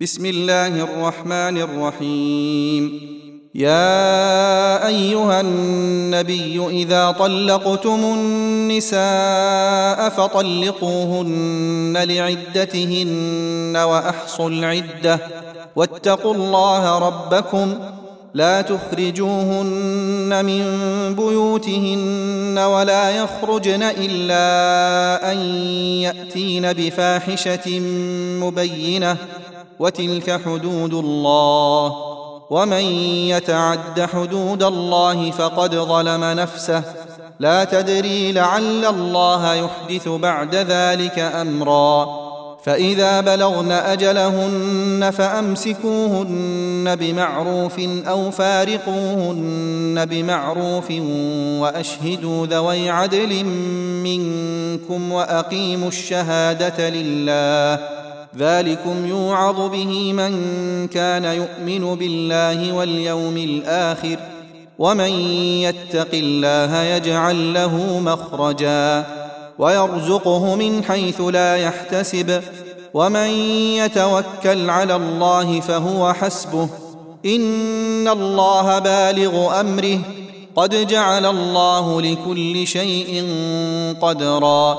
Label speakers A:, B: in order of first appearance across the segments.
A: بسم الله الرحمن الرحيم يا ايها النبي اذا طلقتم النساء فطلقوهن لعدتهن واحصوا العده واتقوا الله ربكم لا تخرجوهن من بيوتهن ولا يخرجن الا ان ياتين بفاحشه مبينه وتلك حدود الله ومن يتعد حدود الله فقد ظلم نفسه لا تدري لعل الله يحدث بعد ذلك امرا فاذا بلغن اجلهن فامسكوهن بمعروف او فارقوهن بمعروف واشهدوا ذوي عدل منكم واقيموا الشهاده لله ذلكم يوعظ به من كان يؤمن بالله واليوم الاخر ومن يتق الله يجعل له مخرجا ويرزقه من حيث لا يحتسب ومن يتوكل على الله فهو حسبه ان الله بالغ امره قد جعل الله لكل شيء قدرا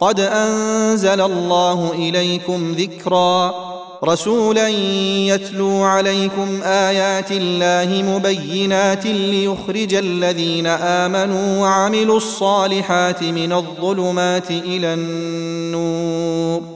A: قد انزل الله اليكم ذكرا رسولا يتلو عليكم ايات الله مبينات ليخرج الذين امنوا وعملوا الصالحات من الظلمات الى النور